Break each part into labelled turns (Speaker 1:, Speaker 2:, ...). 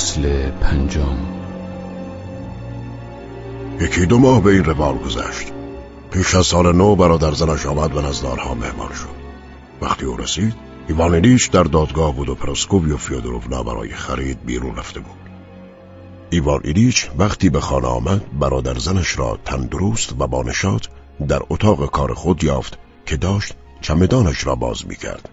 Speaker 1: فصل پنجم.
Speaker 2: یکی دو ماه به این روال گذشت. پیش از سال نو برادر زنش آمد و نزدارها مهمان شد. وقتی او رسید ایوانیلیچ در دادگاه بود و پراسکوبی و فیودروفنا برای خرید بیرون رفته بود. ایوان ایلیچ وقتی به خانه آمد برادر زنش را تندرست و بانشات در اتاق کار خود یافت که داشت چمدانش را باز می کرد.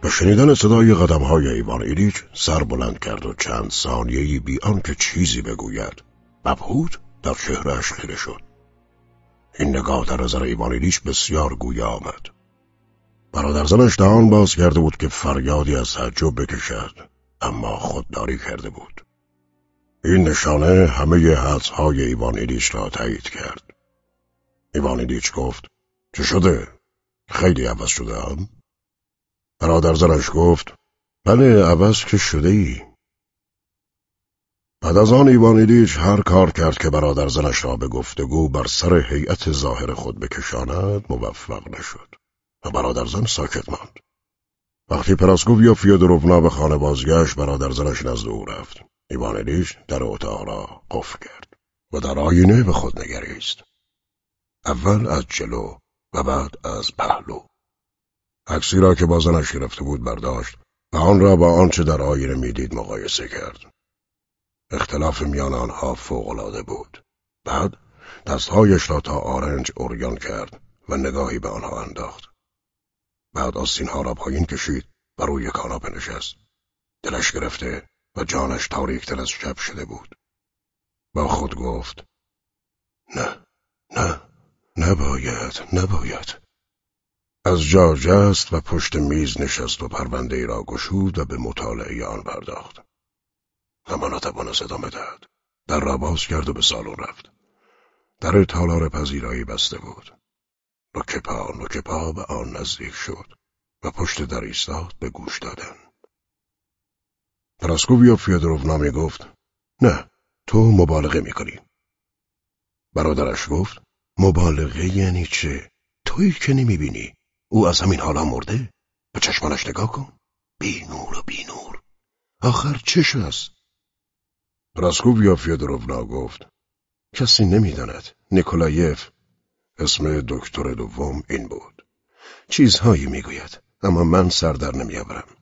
Speaker 2: به شنیدن صدای قدم های ایوان ایلیچ سر بلند کرد و چند ثانیهی بی آنکه چیزی بگوید. مبهوت در چهرهش خیره شد. این نگاه در نظر ایوان ایلیچ بسیار گویا آمد. برادر زنش دهان باز کرده بود که فریادی از تعجب بکشد اما خودداری کرده بود. این نشانه همه حدسهای ایوان ایلیچ را تایید کرد. ایوان ایلیچ گفت چه شده؟ خیلی عوض شده هم؟ برادر زنش گفت بله عوض که شده ای بعد از آن ایوانیدیچ هر کار کرد که برادر زنش را به گفتگو بر سر هیئت ظاهر خود بکشاند موفق نشد و برادر زن ساکت ماند. وقتی پراسکوف یا فیودروفنا به خانه بازگشت برادر زنش نزد او رفت. ایوانیدیچ در اتاق را قفل کرد و در آینه به خود نگریست. اول از جلو و بعد از پهلو. عکسی را که با زنش گرفته بود برداشت و آن را با آنچه در آینه می‌دید مقایسه کرد. اختلاف میان آنها فوقالعاده بود. بعد دستهایش را تا آرنج اوریان کرد و نگاهی به آنها انداخت. بعد آستینها را پایین کشید و روی کاناپه نشست دلش گرفته و جانش تاریکتر از شب شده بود. با خود گفت نه نه نباید نباید. از جا جست و پشت میز نشست و پرونده ای را گشود و به مطالعه آن پرداخت. اما نتوانست ادامه دهد. در را باز کرد و به سالن رفت. در تالار پذیرایی بسته بود. نوک پا نوک به آن نزدیک شد و پشت در ایستاد به گوش دادن. پراسکوویا فیودروونا می گفت نه تو مبالغه می‌کنی. برادرش گفت مبالغه یعنی چه؟ تویی که نمی‌بینی. او از همین حالا مرده؟ به چشمانش نگاه کن. بی نور و بی نور آخر چش است پراسکوویا فیودروونا گفت کسی نمی‌داند. نیکولایف. اسم دکتر دوم این بود. چیزهایی می‌گوید اما من سر در نمیآورم.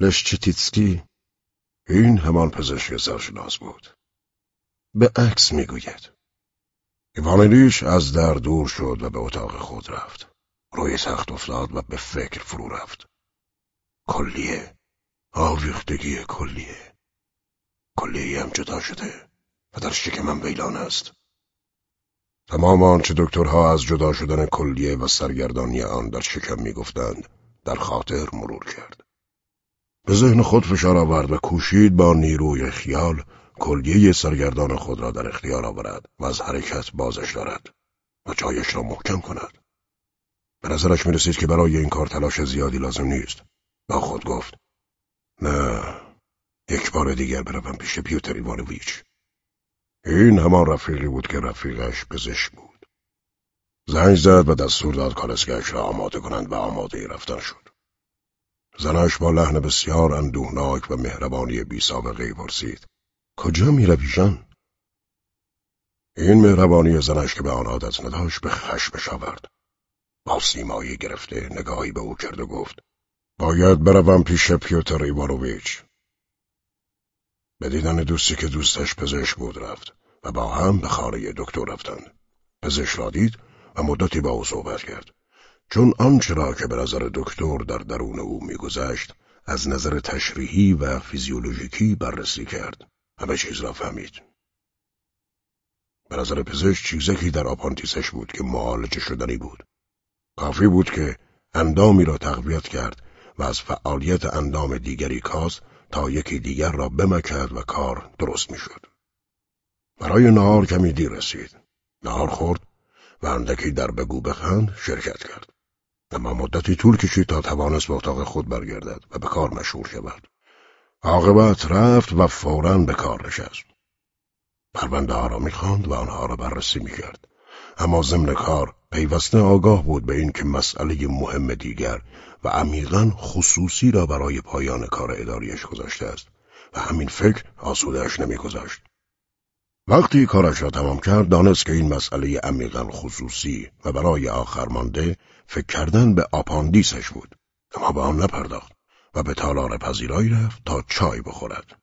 Speaker 2: لشچتیتسکی این همان پزشک سرشناس بود. به عکس می‌گوید. ایوانیلیش از در دور شد و به اتاق خود رفت. روی تخت افتاد و به فکر فرو رفت. کلیه آویختگی کلیه. کلیه هم جدا شده و در شکمم ویلان است. تمام آنچه دکترها از جدا شدن کلیه و سرگردانی آن در شکم می‌گفتند در خاطر مرور کرد. به ذهن خود فشار آورد و کوشید با نیروی خیال کلیه سرگردان خود را در اختیار آورد و از حرکت بازش دارد و جایش را محکم کند. به نظرش می رسید که برای این کار تلاش زیادی لازم نیست. با خود گفت نه یک بار دیگر بروم پیش پیوتر ایوانویچ این همان رفیقی بود که رفیقش پزشک بود. زنگ زد و دستور داد کالسگهش را آماده کنند و آماده رفتن شد. زنش با لحن بسیار اندوهناک و مهربانی بی سابقه پرسید کجا می روی این مهربانی زنش که به آن عادت نداشت به خشمش آورد. با سیمایی گرفته نگاهی به او کرد و گفت باید بروم پیش پیوتر ایوانوویچ به دیدن دوستی که دوستش پزشک بود رفت و با هم به خانه دکتر رفتند پزشک را دید و مدتی با او صحبت کرد. چون آنچه را که به نظر دکتر در درون او میگذشت از نظر تشریحی و فیزیولوژیکی بررسی کرد. همه چیز را فهمید. به نظر پزشک چیزکی در آپانتیسش بود که معالجه شدنی بود. کافی بود که اندامی را تقویت کرد و از فعالیت اندام دیگری کاست تا یکی دیگر را بمکد و کار درست می‌شد. برای نهار کمی دیر رسید. نهار خورد و اندکی در بگو بخند شرکت کرد. اما مدتی طول کشید تا توانست به اتاق خود برگردد و به کار مشغول شود. عاقبت رفت و فورا به کار نشست. پرونده ها را می‌خواند و آنها را بررسی می‌کرد. اما ضمن کار پیوسته آگاه بود به اینکه مسئله مهم دیگر و عمیقا خصوصی را برای پایان کار اداریش گذاشته است و همین فکر آسودهش نمیگذاشت. وقتی کارش را تمام کرد دانست که این مسئله عمیقا خصوصی و برای آخر مانده فکر کردن به آپاندیسش بود اما به آن نپرداخت و به تالار پذیرایی رفت تا چای بخورد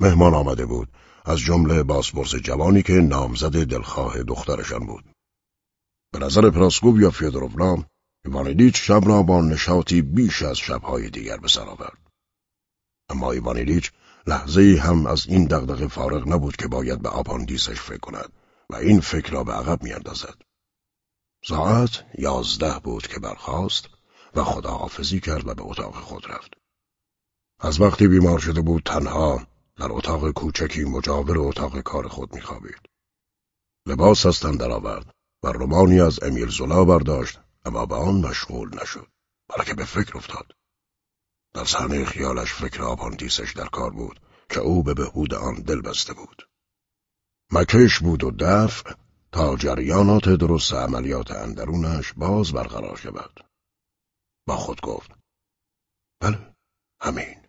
Speaker 2: مهمان آمده بود از جمله بازپرس جوانی که نامزد دلخواه دخترشان بود به نظر پراسکوویا فیودروونا ایوان ایلیچ شب را با نشاطی بیش از شبهای دیگر به سر آورد اما ایوان ایلیچ لحظه‌ای هم از این دغدغه فارغ نبود که باید به آپاندیسش فکر کند و این فکر را به عقب میاندازد. ساعت یازده بود که برخاست و خداحافظی کرد و به اتاق خود رفت. از وقتی بیمار شده بود تنها در اتاق کوچکی مجاور اتاق کار خود میخوابید. لباس از تن درآورد و رومانی از امیل زولا برداشت اما به آن مشغول نشد بلکه به فکر افتاد. در صحنه خیالش فکر آپاندیسش در کار بود که او به بهود آن دل بسته بود. مکش بود و دفع تا جریانات درست عملیات اندرونش باز برقرار شود. با خود گفت بله همین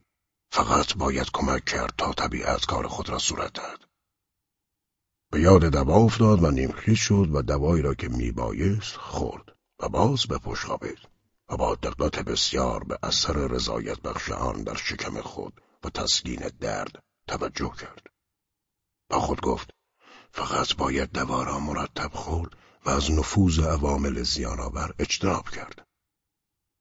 Speaker 2: فقط باید کمک کرد تا طبیعت کار خود را صورت دهد. به یاد دوا افتاد و نیمخیز شد و دوایی را که میبایست خورد و باز به پشت. و با دقت بسیار به اثر رضایت بخش آن در شکم خود و تسکین درد توجه کرد. با خود گفت فقط باید دوا را مرتب خورد و از نفوذ عوامل زیانآور اجتناب کرد.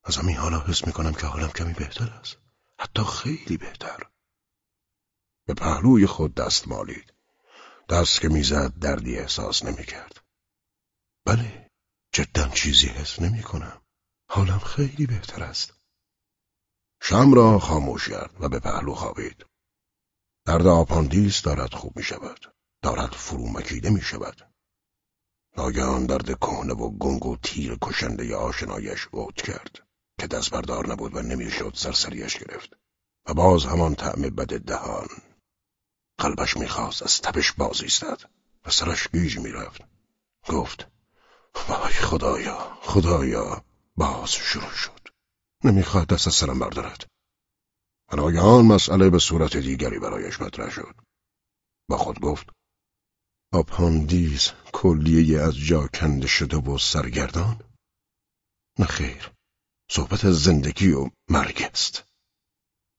Speaker 2: از همین حالا حس می‌کنم که حالم کمی بهتر است. حتی خیلی بهتر. به پهلوی خود دست مالید. دست که می‌زد دردی احساس نمی‌کرد. بله جدا چیزی حس نمی کنم. حالم خیلی بهتر است. شم را خاموش کرد و به پهلو خوابید. درد آپاندیس دارد خوب می شود. دارد فرو مکیده می شود. ناگهان درد کهنه و گنگ و تیر کشنده آشنایش اوت کرد که دست بردار نبود و نمی‌شد سرسریش گرفت و باز همان طعم بد دهان قلبش می‌خواست از تبش باز ایستد و سرش گیج می‌رفت. گفت وای خدایا خدایا باز شروع شد. نمی‌خواد دست از سرم بردارد. آن مسئله به صورت دیگری برایش مطرح شد. با خود گفت آپاندیز کلیه از جا کنده شده و سرگردان؟ نه خیر صحبت از زندگی و مرگ است.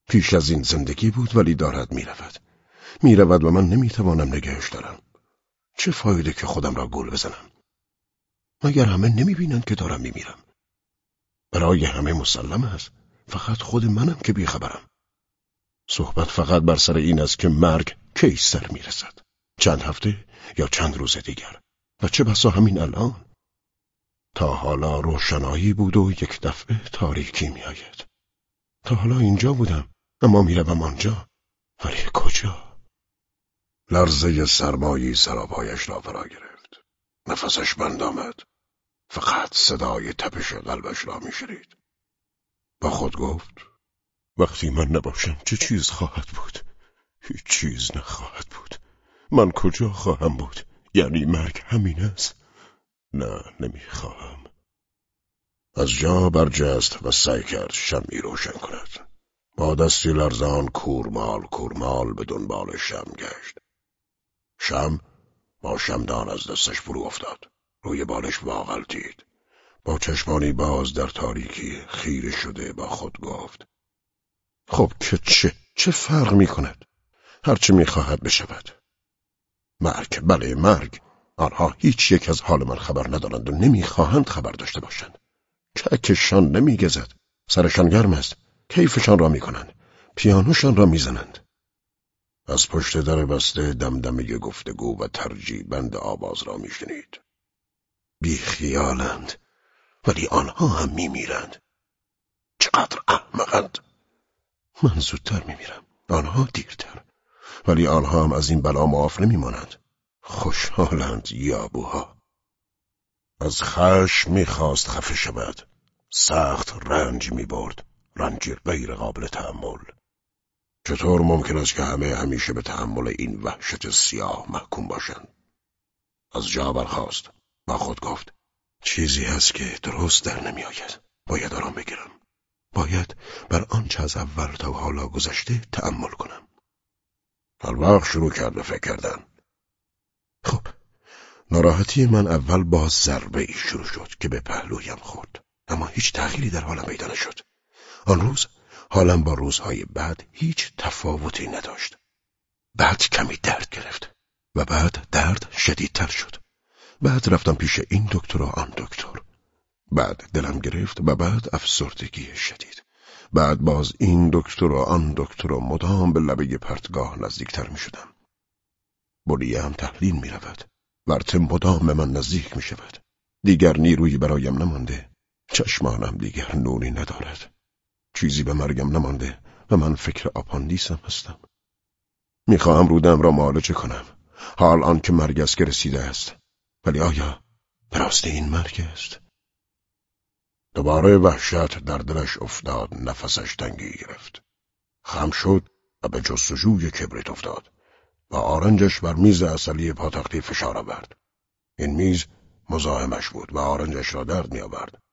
Speaker 2: پیش از این زندگی بود ولی دارد می‌رود. می‌رود و من نمی‌توانم نگهش دارم. چه فایده که خودم را گول بزنم؟ مگر همه نمی‌بینند که دارم میمیرم؟ برای همه مسلم است. فقط خود منم که بیخبرم. صحبت فقط بر سر این است که مرگ کی سر می‌رسد؟ چند هفته یا چند روز دیگر؟ و چه بسا همین الان؟ تا حالا روشنایی بود و یک دفعه تاریکی میآید. تا حالا اینجا بودم اما می‌روم آنجا. ولی کجا؟ لرزه سرمایی سراپایش را فرا گرفت. نفسش بند آمد. فقط صدای تپش قلبش را میشرید با خود گفت وقتی من نباشم چه چیز خواهد بود؟ هیچ چیز نخواهد بود. من کجا خواهم بود؟ یعنی مرگ همین است؟ نه نمی‌خواهم. از جا برجست و سعی کرد شمی روشن کند. با دستی لرزان کورمال کورمال به دنبال شم گشت. شم با شمدان از دستش فرو افتاد. روی بالش واقل دید با چشمانی باز در تاریکی خیره شده با خود گفت خب که چه چه فرق می کند هرچه می خواهد بشود. مرگ بله مرگ. آنها هیچ یک از حال من خبر ندارند و نمی‌خواهند خبر داشته باشند. ککشان نمیگزد. سرشان گرم است. کیفشان را می‌کنند. پیانوشان را می‌زنند. از پشت در بسته دمدمه گفتگو و ترجیبند آواز را میشنید. بیخیالند ولی آنها هم میمیرند. چقدر احمقند! من زودتر میمیرم. آنها دیرتر. ولی آنها هم از این بلا معاف نمیمانند. خوشحالند یابوها. از خشم می‌خواست خفه شود. سخت رنج می‌برد. رنج غیر قابل تحمل چطور ممکن است که همه همیشه به تحمل این وحشت سیاه محکوم باشند؟ از جا برخاست با خود گفت چیزی هست که درست در نمیآید. باید آرام بگیرم. باید بر آنچه از اول تا حالا گذشته تأمل کنم. هر وقت شروع کرد به فکر کردن. خب ناراحتی من اول با ضربه ای شروع شد که به پهلویم خورد اما هیچ تغییری در حالم پیدا نشد. آن روز حالم با روزهای بعد هیچ تفاوتی نداشت. بعد کمی درد گرفت و بعد درد شدیدتر شد. بعد رفتم پیش این دکتر و آن دکتر. بعد دلم گرفت و بعد افسردگی شدید. بعد باز این دکتر و آن دکتر و مدام به لبه پرتگاه نزدیکتر می شدم. بریه هم تحلیل می رود ورت مدام به من نزدیک می شود. دیگر نیرویی برایم نمانده. چشمانم دیگر نوری ندارد. چیزی به مرگم نمانده و من فکر آپاندیسم هستم. می‌خواهم رودم را معالجه کنم. حال آن که مرگ است که رسیده است. ولی آیا راست این مرگ است؟ دوباره وحشت در دلش افتاد نفسش تنگی گرفت. خم شد و به جستجوی کبریت افتاد. و آرنجش بر میز اصلی پاتختی فشار آورد. این میز مزاحمش بود و آرنجش را درد می آورد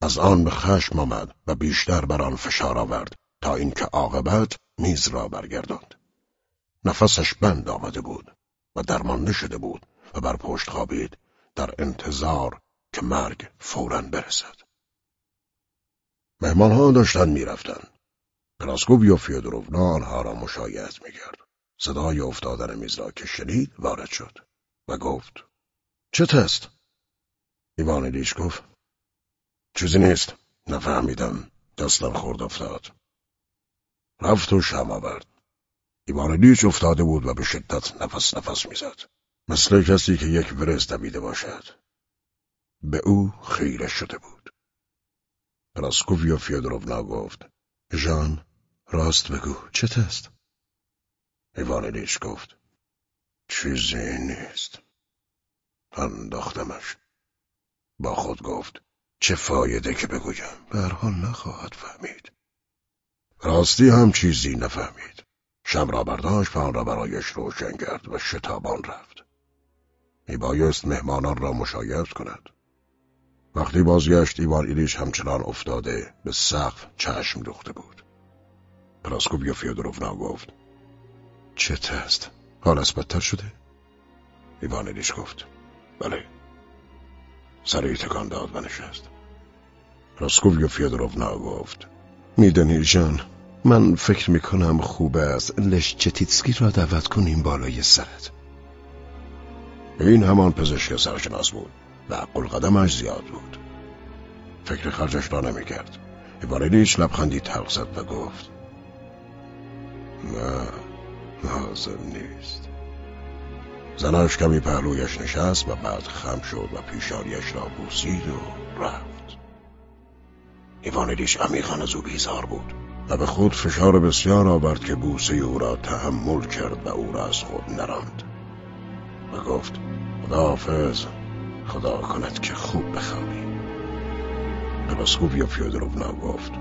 Speaker 2: از آن به خشم آمد و بیشتر بر آن فشار آورد تا اینکه عاقبت میز را برگرداند. نفسش بند آمده بود و درمانده شده بود و بر پشت خوابید در انتظار که مرگ فورا برسد. مهمانها داشتند می‌رفتند پلاسکوب و فیودروونا آنها را مشایعت می‌کرد. صدای افتادن میز را که شنید وارد شد و گفت چه تست؟ ایوانیلیش گفت چیزی نیست. نفهمیدم. دستم خورد افتاد. رفت و شم آورد. ایوانیلیچ افتاده بود و به شدت نفس نفس می‌زد. مثل کسی که یک ورز دویده باشد. به او خیره شده بود. پراسکوویا فیودروونا گفت ژان راست بگو چه تست؟ ایوانیلیچ گفت چیزی نیست. انداختمش. با خود گفت چه فایده که بگویم؟ به حال نخواهد فهمید. راستی هم چیزی نفهمید. شم را برداشت و آن را برایش روشن کرد و شتابان رفت. میبایست مهمانان را مشایعت کند. وقتی بازگشت ایوان ایلیش همچنان افتاده به سقف چشم دوخته بود. پراسکوبیا فیودروفنا گفت. چه تست؟ حال بدتر شده؟ ایوان ایلیش گفت. بله. سری تکان داد و نشست. پراسکوبیا فیودروفنا گفت. میدانی جان من فکر می‌کنم خوب است لشچتیتسکی را دعوت کنیم بالای سرت. این همان پزشک سرشناس بود و عقل قدمش زیاد بود. فکر خرجش را نمی‌کرد. ایواریلیچ لبخندی تلق زد و گفت نه لازم نیست. زنش کمی پهلویش نشست و بعد خم شد و پیشانیش را بوسید و رفت. ایوانیلیش عمیقا از او بیزار بود و به خود فشار بسیار آورد که بوسه او را تحمل کرد و او را از خود نراند. و گفت خداحافظ خدا کند که خوب بخوابی پلاسکوف یا فیودروونا گفت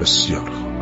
Speaker 2: بسیار خوب.